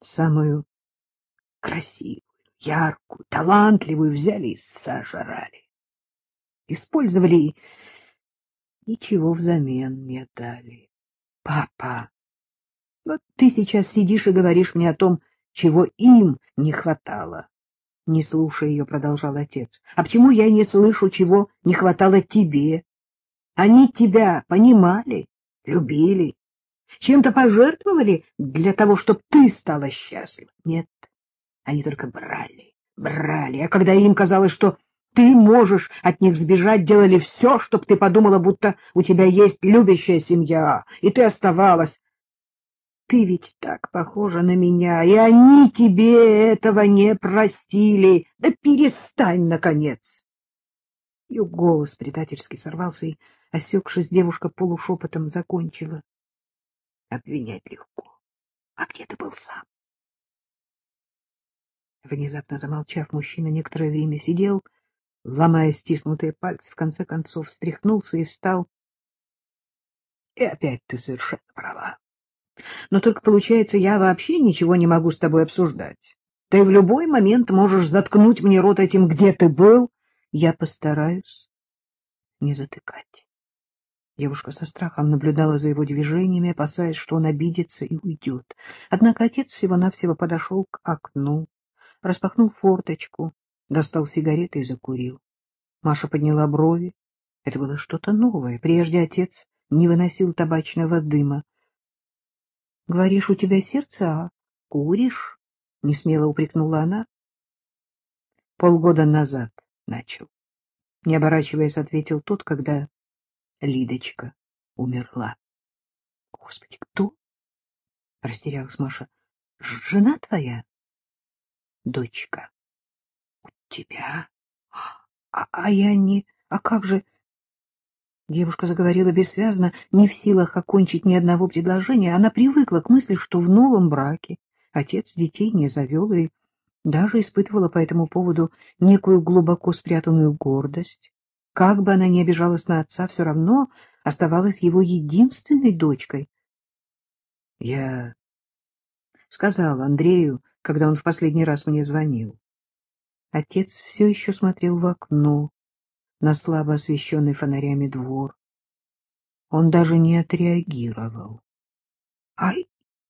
самую красивую, яркую, талантливую взяли и сожрали. Использовали и ничего взамен не дали. Папа, вот ты сейчас сидишь и говоришь мне о том, чего им не хватало. Не слушая ее, продолжал отец. А почему я не слышу, чего не хватало тебе? Они тебя понимали, любили, чем-то пожертвовали для того, чтобы ты стала счастлива. Нет, они только брали, брали. А когда им казалось, что ты можешь от них сбежать, делали все, чтобы ты подумала, будто у тебя есть любящая семья, и ты оставалась. Ты ведь так похожа на меня, и они тебе этого не простили. Да перестань, наконец! Ее голос предательски сорвался, и, осекшись, девушка полушепотом закончила. Обвинять легко. А где ты был сам? Внезапно замолчав, мужчина некоторое время сидел, ломая стиснутые пальцы, в конце концов встряхнулся и встал. — И опять ты совершенно права. Но только, получается, я вообще ничего не могу с тобой обсуждать. Ты в любой момент можешь заткнуть мне рот этим, где ты был. Я постараюсь не затыкать. Девушка со страхом наблюдала за его движениями, опасаясь, что он обидится и уйдет. Однако отец всего-навсего подошел к окну, распахнул форточку, достал сигареты и закурил. Маша подняла брови. Это было что-то новое. Прежде отец не выносил табачного дыма. — Говоришь, у тебя сердце, а куришь? — несмело упрекнула она. — Полгода назад начал. Не оборачиваясь, ответил тот, когда Лидочка умерла. — Господи, кто? — растерялась Маша. — Жена твоя? — Дочка. — У тебя? А, а я не... А как же... Девушка заговорила бессвязно, не в силах окончить ни одного предложения. Она привыкла к мысли, что в новом браке отец детей не завел и даже испытывала по этому поводу некую глубоко спрятанную гордость. Как бы она ни обижалась на отца, все равно оставалась его единственной дочкой. Я сказал Андрею, когда он в последний раз мне звонил. Отец все еще смотрел в окно, на слабо освещенный фонарями двор. Он даже не отреагировал. — А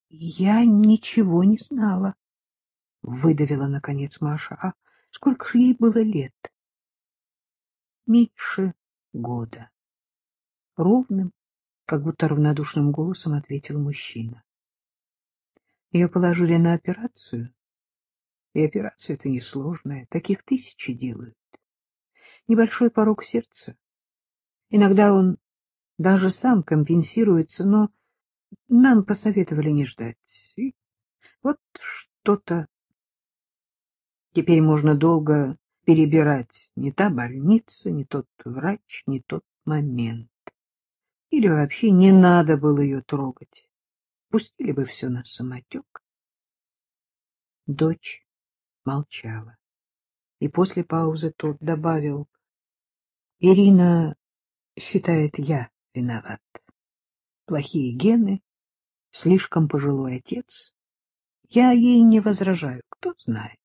я ничего не знала, — выдавила, наконец, Маша. — А сколько же ей было лет? — Меньше года. Ровным, как будто равнодушным голосом ответил мужчина. Ее положили на операцию, и операция эта несложная, таких тысячи делают небольшой порог сердца. Иногда он даже сам компенсируется, но нам посоветовали не ждать. И вот что-то... Теперь можно долго перебирать не та больница, не тот врач, не тот момент. Или вообще не надо было ее трогать. Пустили бы все на самотек. Дочь молчала. И после паузы тот добавил — Ирина считает, я виноват. Плохие гены, слишком пожилой отец. Я ей не возражаю, кто знает.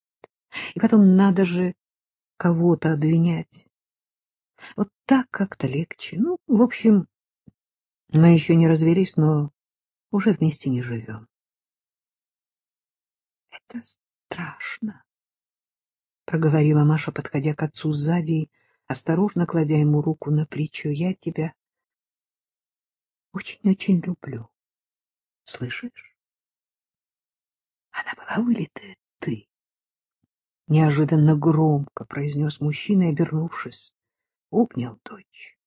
И потом надо же кого-то обвинять. Вот так как-то легче. Ну, в общем, мы еще не развелись, но уже вместе не живем. — Это страшно, — проговорила Маша, подходя к отцу сзади осторожно кладя ему руку на плечо. — Я тебя очень-очень люблю. Слышишь? Она была вылитая. Неожиданно громко произнес мужчина, обернувшись, обнял дочь.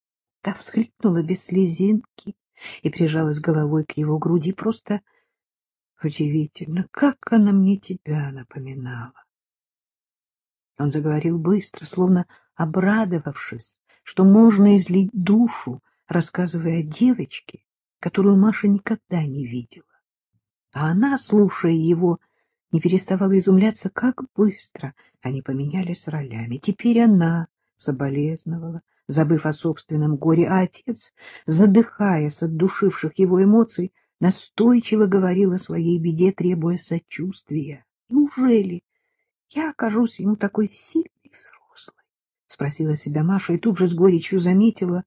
Та всхлипнула без слезинки и прижалась головой к его груди. Просто удивительно, как она мне тебя напоминала. Он заговорил быстро, словно обрадовавшись, что можно излить душу, рассказывая о девочке, которую Маша никогда не видела. А она, слушая его, не переставала изумляться, как быстро они поменялись ролями. Теперь она соболезновала, забыв о собственном горе, а отец, задыхаясь от душивших его эмоций, настойчиво говорил о своей беде, требуя сочувствия. Неужели я окажусь ему такой сильной взрослой? — спросила себя Маша и тут же с горечью заметила,